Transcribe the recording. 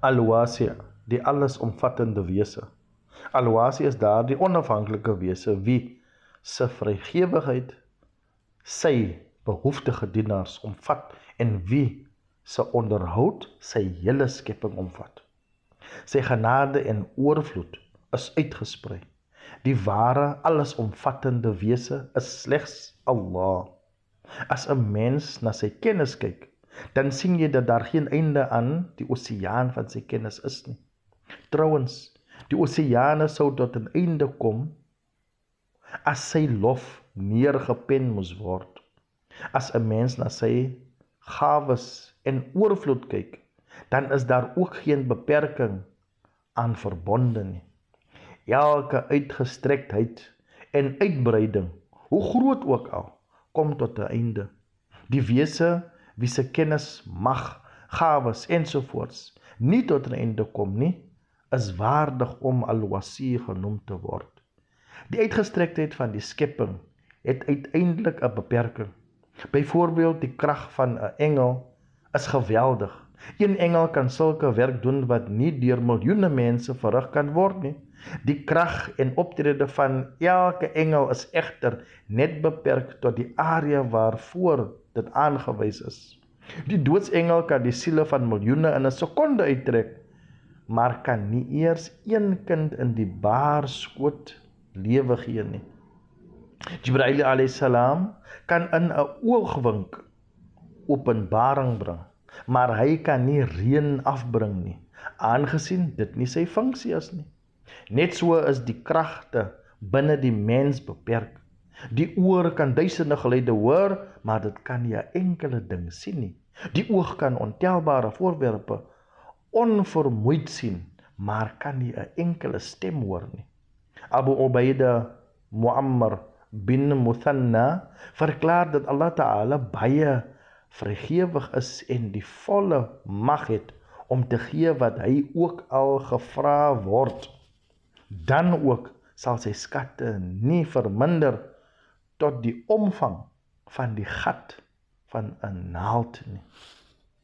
Al-Wasi', die allesomvattende wese. Al-Wasi is daardie onafhanklike wese wie se vrygewigheid sy behoeftige dienaars omvat en wie se onderhoud sy hele skepping omvat. Sy genade en oorvloed is uitgesprei. Die ware allesomvattende wese is slegs Allah. As 'n mens na sy kennis kyk, dan sien jy dat daar geen einde aan die oseaan van sy kennis is nie. Trouwens, die oseane sou tot 'n einde kom as sy lof neergepen moes word. As 'n mens na sy gawes en oorvloed kyk, dan is daar ook geen beperking aan verbonde nie. Elke uitgestrektheid en uitbreiding, hoe groot ook al, kom tot 'n einde. Die wese wie se kennis, mag, gawes ensovoorts nie tot 'n einde kom nie, is waardig om al-wasi genoem te word. Die uitgestrektheid van die skepping het uiteindelik 'n beperking. Byvoorbeeld die krag van 'n engel is geweldig. Een engel kan sulke werk doen wat nie deur miljoene mense verrig kan word nie. Die krag en optrede van elke engel is egter net beperk tot die area waarvoor dit aangewys is. Die doodsengel kan die siele van miljoene in 'n sekonde uittrek, maar kan nie eers een kind in die baarskoot lewe gee nie. Jibril alayhis salam kan in 'n oogwink openbaring bring, maar hy kan nie reën afbring nie, aangesien dit nie sy funksie is nie. Net so is die kragte binne die mens beperk. Die oor kan duisende geluide hoor, maar dit kan nie 'n enkele ding sien nie. Die oog kan ontelbare voorwerpe onvermoeid sien, maar kan nie 'n enkele stem hoor nie. Abu Ubaida Muammar bin Muthanna verklaar dat Allah Taala baie vrygewig is en die volle mag het om te gee wat hy ook al gevra word. Dan ook sal sy skatte nie verminder tot die omvang van die gat van 'n naald nie.